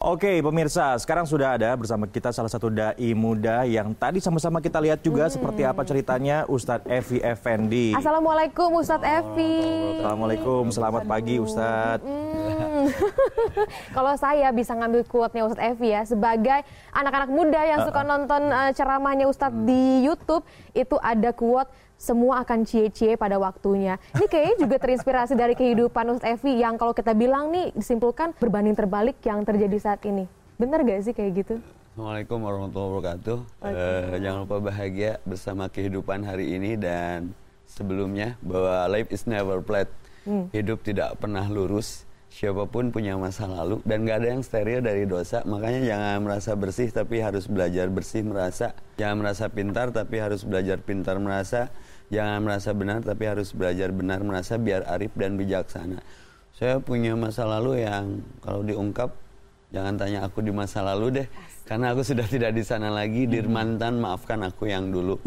Oke pemirsa, sekarang sudah ada bersama kita salah satu dai muda yang tadi sama-sama kita lihat juga hmm. seperti apa ceritanya Ustadz Evi Effendi. Assalamualaikum Ustadz Evi. Assalamualaikum, selamat pagi Ustadz. Hmm. Kalau saya bisa ngambil quote-nya Ustadz Evi ya, sebagai anak-anak muda yang suka nonton uh, ceramahnya Ustadz di Youtube, itu ada quote semua akan cie-cie pada waktunya. Ini kayaknya juga terinspirasi dari kehidupan Ustaz Evi yang kalau kita bilang nih disimpulkan berbanding terbalik yang terjadi saat ini. Benar gak sih kayak gitu? Assalamualaikum warahmatullahi wabarakatuh. Uh, jangan lupa bahagia bersama kehidupan hari ini dan sebelumnya bahwa life is never flat. Hmm. Hidup tidak pernah lurus siapa pun punya masa lalu dan gak ada yang steril dari dosa. Makanya jangan merasa bersih tapi harus belajar bersih merasa. Jangan merasa pintar tapi harus belajar pintar merasa. Jangan merasa benar tapi harus belajar benar merasa biar arif dan bijaksana. Saya punya masa lalu yang kalau diungkap jangan tanya aku di masa lalu deh. Karena aku sudah tidak di sana lagi. Hmm. dirmantan maafkan aku yang dulu.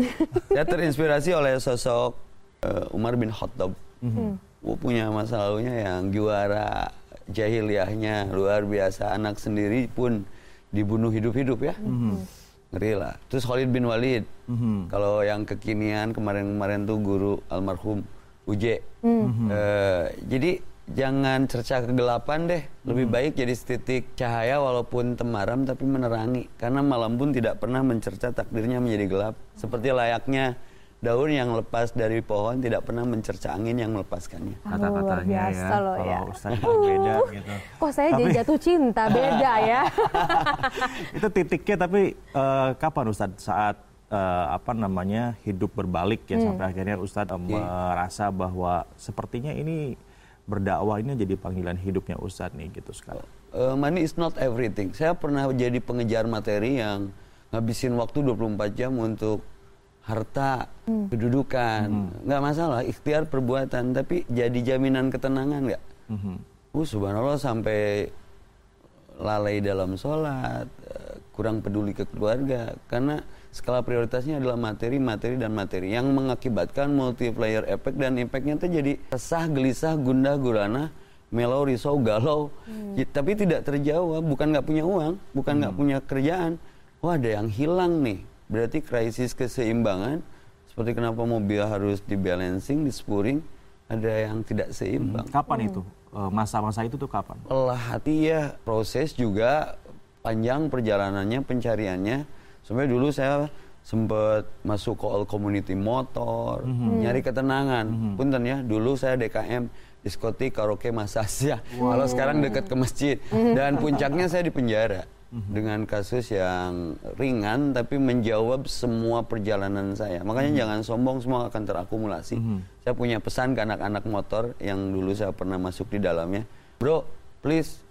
Saya terinspirasi oleh sosok uh, Umar bin Khattab. Hmm gue punya masa lalunya yang juara jahiliyahnya luar biasa anak sendiri pun dibunuh hidup-hidup ya mm-hmm. ngeri lah terus Khalid bin Walid mm-hmm. kalau yang kekinian kemarin-kemarin tuh guru almarhum Uje mm-hmm. uh, jadi jangan cerca kegelapan deh lebih mm-hmm. baik jadi setitik cahaya walaupun temaram tapi menerangi karena malam pun tidak pernah mencerca takdirnya menjadi gelap seperti layaknya daun yang lepas dari pohon tidak pernah mencerca angin yang melepaskannya. Kata-katanya ya, loh ya. Ustaz uh, beda gitu. Kok saya tapi... jadi jatuh cinta, beda ya. itu titiknya tapi uh, kapan Ustaz saat uh, apa namanya hidup berbalik ya hmm. sampai akhirnya Ustaz uh, merasa bahwa sepertinya ini berdakwah ini jadi panggilan hidupnya Ustaz nih gitu sekarang. Uh, money is not everything. Saya pernah jadi pengejar materi yang ngabisin waktu 24 jam untuk harta, hmm. kedudukan, hmm. nggak masalah, ikhtiar perbuatan, tapi jadi jaminan ketenangan nggak? Hmm. Uh, subhanallah sampai lalai dalam sholat, eh, kurang peduli ke keluarga, karena skala prioritasnya adalah materi, materi dan materi yang mengakibatkan multiplier efek dan impactnya itu jadi resah, gelisah, gundah, gulana, melau, risau, galau, hmm. tapi tidak terjawab, bukan nggak punya uang, bukan nggak hmm. punya kerjaan, wah ada yang hilang nih berarti krisis keseimbangan seperti kenapa mobil harus dibalancing, dispurring, ada yang tidak seimbang. Hmm. Kapan itu? Eh, masa-masa itu tuh kapan? Lelah hati ya, proses juga panjang perjalanannya, pencariannya. Sampai dulu saya sempat masuk ke all community motor, hmm. nyari ketenangan. Hmm. Punten ya, dulu saya DKM diskotik, karaoke, masasya. Wow. Kalau sekarang dekat ke masjid. Hmm. Dan puncaknya saya di penjara hmm dengan kasus yang ringan tapi menjawab semua perjalanan saya. Makanya mm-hmm. jangan sombong semua akan terakumulasi. Mm-hmm. Saya punya pesan ke anak-anak motor yang dulu saya pernah masuk di dalamnya. Bro, please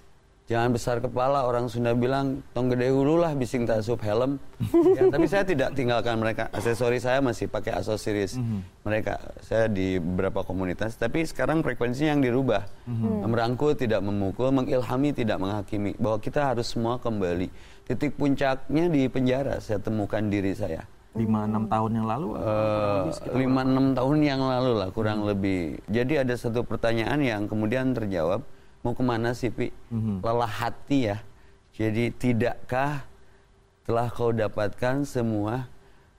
jangan besar kepala orang Sunda bilang tong gede hulu lah bising tasub helm. Ya, tapi saya tidak tinggalkan mereka. Aksesori saya masih pakai aksesoris mm -hmm. mereka saya di beberapa komunitas tapi sekarang frekuensinya yang dirubah. Mm -hmm. merangkul tidak memukul mengilhami tidak menghakimi bahwa kita harus semua kembali. Titik puncaknya di penjara saya temukan diri saya. Lima enam tahun yang lalu uh, lima enam tahun yang lalu lah kurang hmm. lebih. Jadi ada satu pertanyaan yang kemudian terjawab mau ke mana sih Pi? Mm-hmm. Lelah hati ya. Jadi tidakkah telah kau dapatkan semua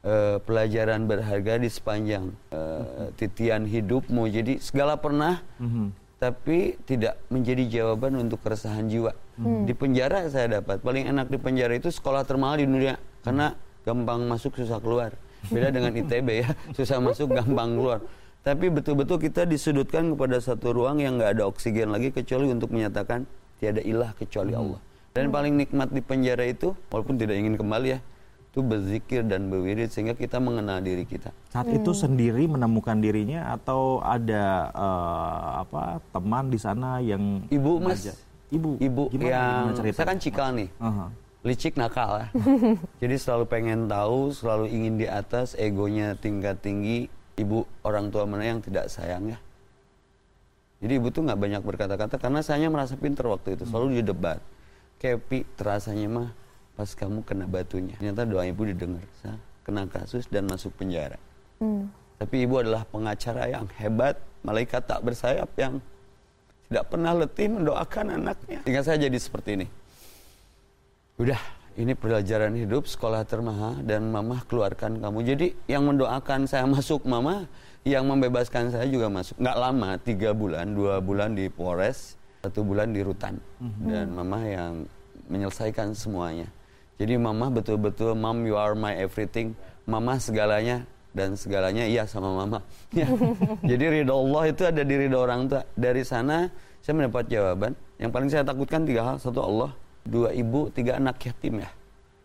uh, pelajaran berharga di sepanjang uh, mm-hmm. titian hidupmu. Jadi segala pernah, mm-hmm. tapi tidak menjadi jawaban untuk keresahan jiwa. Mm-hmm. Di penjara saya dapat paling enak di penjara itu sekolah termahal di dunia karena gampang masuk susah keluar. Beda dengan ITB ya, susah masuk gampang keluar tapi betul-betul kita disudutkan kepada satu ruang yang nggak ada oksigen lagi kecuali untuk menyatakan tiada ilah kecuali hmm. Allah. Dan hmm. paling nikmat di penjara itu, walaupun tidak ingin kembali ya, itu berzikir dan berwirid sehingga kita mengenal diri kita. Saat hmm. itu sendiri menemukan dirinya atau ada uh, apa teman di sana yang ibu mas, ibu, ibu Gimana yang saya kan cikal nih. Uh -huh licik nakal ya. Jadi selalu pengen tahu, selalu ingin di atas, egonya tingkat tinggi, ibu orang tua mana yang tidak sayang ya? Jadi ibu tuh nggak banyak berkata-kata karena saya merasa pinter waktu itu selalu di debat. Kepi terasanya mah pas kamu kena batunya. Ternyata doa ibu didengar saya kena kasus dan masuk penjara. Hmm. tapi ibu adalah pengacara yang hebat malaikat tak bersayap yang tidak pernah letih mendoakan anaknya. Sehingga saya jadi seperti ini. Udah ini pelajaran hidup sekolah termahal dan mama keluarkan kamu. Jadi yang mendoakan saya masuk mama yang membebaskan saya juga masuk. Nggak lama tiga bulan dua bulan di Polres satu bulan di Rutan. Dan mama yang menyelesaikan semuanya. Jadi mama betul-betul mom you are my everything. Mama segalanya dan segalanya iya sama mama Ya. jadi ridho Allah itu ada di ridho orang tua. Dari sana saya mendapat jawaban. Yang paling saya takutkan tiga hal. Satu Allah dua ibu tiga anak yatim ya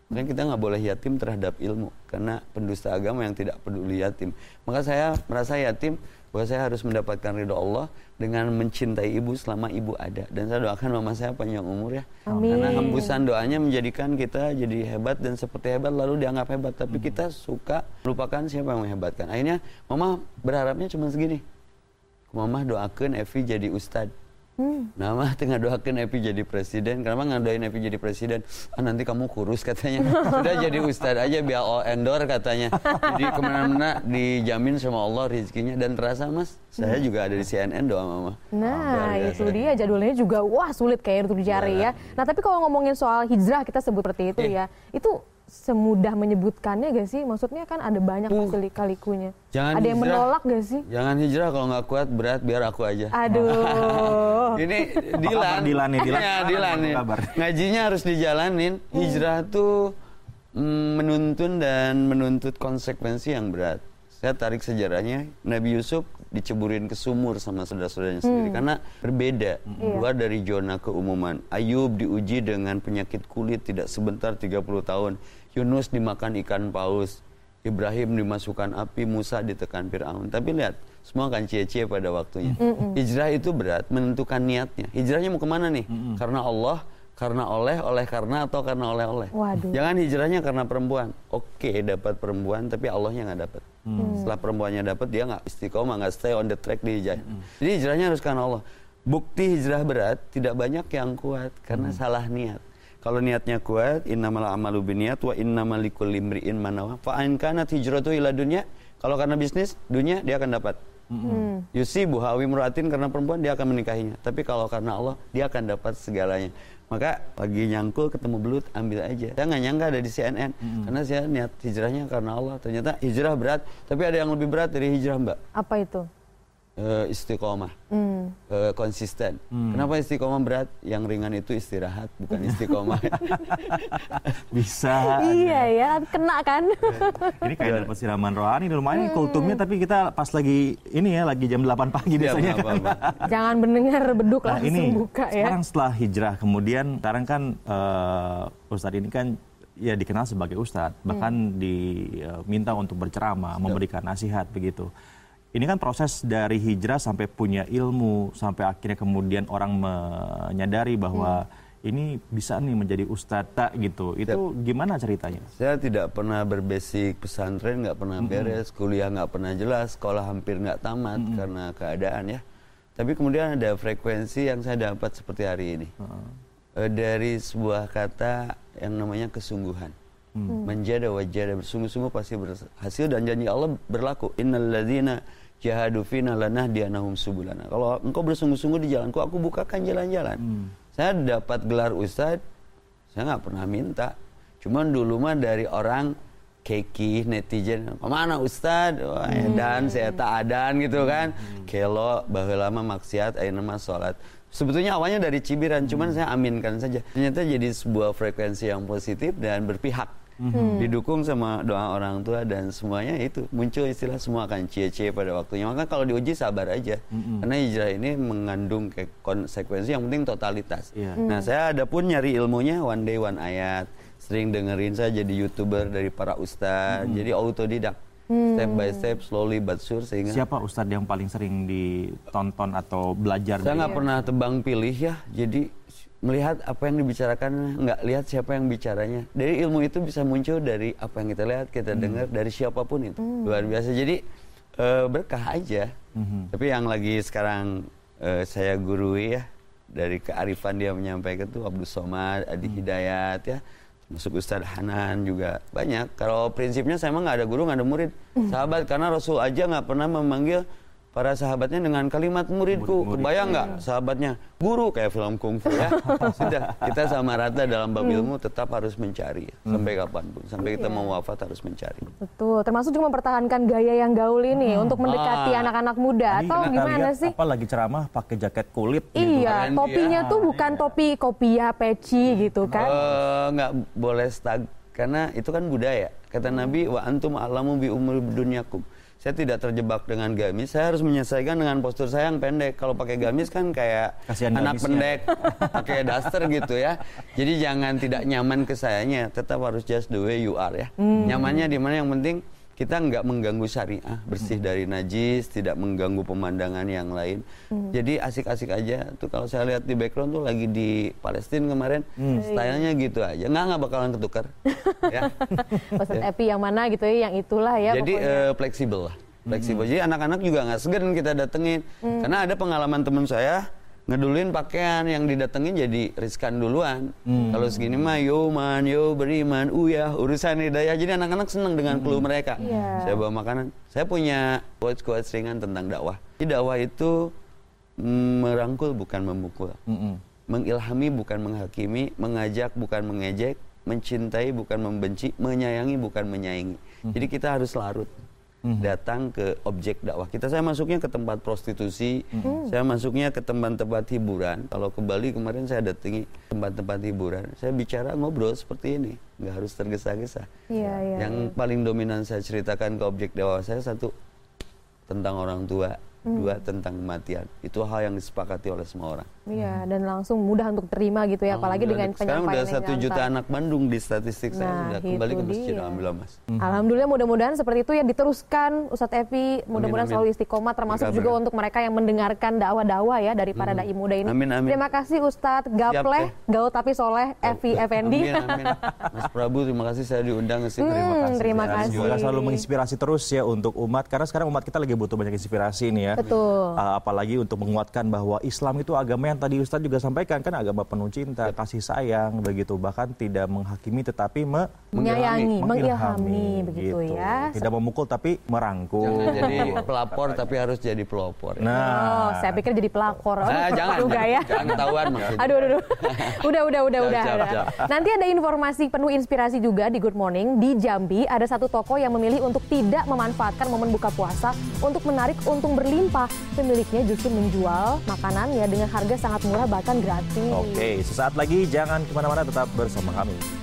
Makanya kita nggak boleh yatim terhadap ilmu karena pendusta agama yang tidak peduli yatim. Maka saya merasa yatim bahwa saya harus mendapatkan ridho Allah dengan mencintai ibu selama ibu ada. Dan saya doakan mama saya panjang umur ya. Amin. Karena hembusan doanya menjadikan kita jadi hebat dan seperti hebat lalu dianggap hebat. Tapi kita suka melupakan siapa yang menghebatkan. Akhirnya mama berharapnya cuma segini. Mama doakan Evi jadi ustadz. Nama tengah doakan Evi jadi presiden. Kenapa ngadoin Evi jadi presiden? Ah nanti kamu kurus katanya. Sudah jadi ustadz aja biar all endor katanya. Jadi ke mana-mana dijamin sama Allah rezekinya dan terasa mas. Saya juga ada di CNN doa mama. Nah, Luar itu dia jadwalnya juga wah sulit kayak untuk dicari ya. Nah, tapi kalau ngomongin soal hijrah kita sebut seperti itu Iya. ya. Itu semudah menyebutkannya gak sih? Maksudnya kan ada banyak Uh, kalikunya. jangan ada yang hijrah. menolak gak sih? Jangan hijrah kalau nggak kuat berat biar aku aja. Aduh. Ini Dilan. Dilan nih, Dilan? Ya, Dilan nih. Ngajinya harus dijalanin. Hijrah tuh mm, menuntun dan menuntut konsekuensi yang berat. Saya tarik sejarahnya, Nabi Yusuf diceburin ke sumur sama saudara-saudaranya sendiri karena berbeda keluar dari zona keumuman. Ayub diuji dengan penyakit kulit tidak sebentar 30 tahun. Yunus dimakan ikan paus. Ibrahim dimasukkan api, Musa ditekan Fir'aun. Tapi lihat, semua akan cie-cie pada waktunya. Hijrah itu berat, menentukan niatnya. Hijrahnya mau ke mana nih? Karena Allah, karena oleh, oleh karena, atau karena oleh-oleh. Waduh. Jangan hijrahnya karena perempuan. Oke, dapat perempuan, tapi Allahnya nggak dapat. Setelah perempuannya dapat, dia nggak istiqomah, nggak stay on the track di hijrah. Jadi hijrahnya harus karena Allah. Bukti hijrah berat tidak banyak yang kuat karena salah niat. Kalau niatnya kuat, innamal amalu biniat wa innamal likulli imri'in ma nawa. Fa in kanat hijratu ila dunya, kalau karena bisnis, dunia dia akan dapat. Hmm. Yusi buhawi muratin karena perempuan dia akan menikahinya. Tapi kalau karena Allah dia akan dapat segalanya. Maka lagi nyangkul ketemu belut ambil aja. Saya nggak nyangka ada di CNN karena saya niat hijrahnya karena Allah. Ternyata hijrah berat, tapi ada yang lebih berat dari hijrah mbak. Apa itu? Eh, istiqomah, Hmm. Eh, konsisten. Kenapa istiqomah berat? Yang ringan itu istirahat, bukan istiqomah. Bisa. Iya ya, kena kan? Ini kayak dapat siraman rohani di rumah ini kultumnya tapi kita pas lagi ini ya lagi jam 8 pagi Iya, biasanya kan. apa-apa. Jangan mendengar beduk Nah langsung ini buka ya. sekarang setelah hijrah kemudian sekarang kan eh, Ustadz ini kan ya dikenal sebagai Ustadz bahkan diminta untuk berceramah memberikan nasihat begitu. Ini kan proses dari hijrah sampai punya ilmu sampai akhirnya kemudian orang menyadari bahwa ini bisa nih menjadi Ustadz gitu. Itu gimana ceritanya? Saya tidak pernah berbasic pesantren, nggak pernah beres, kuliah nggak pernah jelas, sekolah hampir nggak tamat karena keadaan ya. Tapi kemudian ada frekuensi yang saya dapat seperti hari ini. Eh, dari sebuah kata yang namanya kesungguhan. Menjada wajada bersungguh-sungguh pasti berhasil dan janji Allah berlaku. Innalladzina jahadu fina lanahdiyanahum subulana. Kalau engkau bersungguh-sungguh di jalanku, aku bukakan jalan-jalan. Saya dapat gelar ustadz, saya nggak pernah minta. Cuman dulu mah dari orang keki netizen ke mana Ustad Wah, edan saya tak adan gitu kan kelo bahwa lama maksiat ayo nama sholat sebetulnya awalnya dari cibiran cuman saya aminkan saja. Ternyata jadi sebuah frekuensi yang positif dan berpihak. Didukung sama doa orang tua dan semuanya itu muncul istilah semua akan cie-cie pada waktunya. Maka kalau diuji sabar aja. Karena hijrah ini mengandung ke- konsekuensi yang penting totalitas. Iya. nah saya ada pun nyari ilmunya one day one ayat. Sering dengerin saya jadi youtuber dari para ustadz jadi autodidak step by step slowly but sure sehingga Siapa Ustadz yang paling sering ditonton atau belajar saya nggak pernah tebang pilih ya. Jadi melihat apa yang dibicarakan nggak lihat siapa yang bicaranya. Dari ilmu itu bisa muncul dari apa yang kita lihat kita dengar dari siapa pun itu. Luar biasa. Jadi eh, berkah aja. Tapi yang lagi sekarang eh, saya gurui ya dari kearifan dia menyampaikan tuh Abdul Somad Adi Hidayat ya masuk Ustadz Hanan juga. Banyak. Kalau prinsipnya saya emang nggak ada guru nggak ada murid. Sahabat karena Rasul aja nggak pernah memanggil para sahabatnya dengan kalimat muridku. Murid-murid. Kebayang nggak sahabatnya? Guru kayak film kungfu ya. Sudah, kita sama rata dalam bab ilmu tetap harus mencari sampai kapan pun. Sampai kita mau wafat harus mencari. Betul, termasuk juga mempertahankan gaya yang gaul ini untuk mendekati Ah. anak-anak muda Tadi atau gimana lihat, sih? Apa lagi ceramah pakai jaket kulit gitu. Iya, Keren topinya dia. tuh bukan topi kopiah peci gitu kan? Eh, nggak boleh stag karena itu kan budaya. Kata Nabi wa antum alamu bi umur dunyakum. Saya tidak terjebak dengan gamis, saya harus menyesuaikan dengan postur saya yang pendek. Kalau pakai gamis kan kayak Kasihan anak gamisnya. pendek, pakai daster gitu ya. Jadi jangan tidak nyaman ke sayanya, tetap harus just the way you are ya. Nyamannya di mana yang penting kita nggak mengganggu syariah, bersih dari najis, tidak mengganggu pemandangan yang lain. Jadi asik-asik aja. Tuh kalau saya lihat di background tuh lagi di Palestina kemarin, stylenya gitu aja. Nggak nggak bakalan ketukar. ya. Ustadz Epi yang mana gitu ya, yang itulah ya Jadi pokoknya. eh, fleksibel lah. Fleksibel. Jadi anak-anak juga nggak segan kita datengin. Karena ada pengalaman teman saya ngedulin pakaian yang didatengin jadi riskan duluan. Kalau segini mah yo man, yo beriman, uyah urusan hidayah. Jadi anak-anak seneng dengan clue mereka. Iya. Saya bawa makanan. Saya punya quotes-quotes ringan tentang dakwah. Jadi dakwah itu merangkul bukan memukul. Mm-mm. Mengilhami bukan menghakimi, mengajak bukan mengejek, mencintai bukan membenci, menyayangi bukan menyaingi. Jadi kita harus larut datang ke objek dakwah kita. Saya masuknya ke tempat prostitusi, saya masuknya ke tempat-tempat hiburan. Kalau ke Bali kemarin saya datangi tempat-tempat hiburan, saya bicara ngobrol seperti ini, nggak harus tergesa-gesa. Iya, iya. Yang paling dominan saya ceritakan ke objek dakwah saya satu tentang orang tua, dua tentang kematian. Itu hal yang disepakati oleh semua orang. Iya, dan langsung mudah untuk terima gitu ya, apalagi dengan Sekarang penyampaian udah yang satu juta anak Bandung di statistik saya Nah, udah kembali itu ke masjid dia. alhamdulillah mas. Alhamdulillah mudah-mudahan seperti itu ya diteruskan Ustadz Evi mudah-mudahan amin. selalu istiqomah termasuk Berkabar. juga untuk mereka yang mendengarkan dakwah-dakwah ya dari para dai muda ini. Amin, amin. Terima kasih Ustadz Gapleh, teh. gaul tapi soleh Evi Effendi. Amin, amin. Mas Prabu terima kasih saya diundang ke sini. Hmm, kasih. terima kasih. Semoga selalu menginspirasi terus ya untuk umat karena sekarang umat kita lagi butuh banyak inspirasi nih ya. Betul. Uh, apalagi untuk menguatkan bahwa Islam itu agama yang tadi Ustadz juga sampaikan kan agama penuh cinta, kasih sayang begitu bahkan tidak menghakimi tetapi me- Menyayangi, mengilhami, mengilhami begitu ya. Tidak memukul tapi merangkul. Jangan jadi pelapor tapi harus jadi pelopor. ya. Nah, Oh, saya pikir jadi pelakor. Oh, Nah, jangan, juga ya. jangan ketahuan maksudnya. Aduh, aduh, aduh. udah, udah, udah, udah. udah. Nanti ada informasi penuh inspirasi juga di Good Morning di Jambi. Ada satu toko yang memilih untuk tidak memanfaatkan momen buka puasa untuk menarik untung berlimpah. Pemiliknya justru menjual makanannya dengan harga sangat murah bahkan gratis. Oke, sesaat lagi jangan ke mana-mana tetap bersama kami.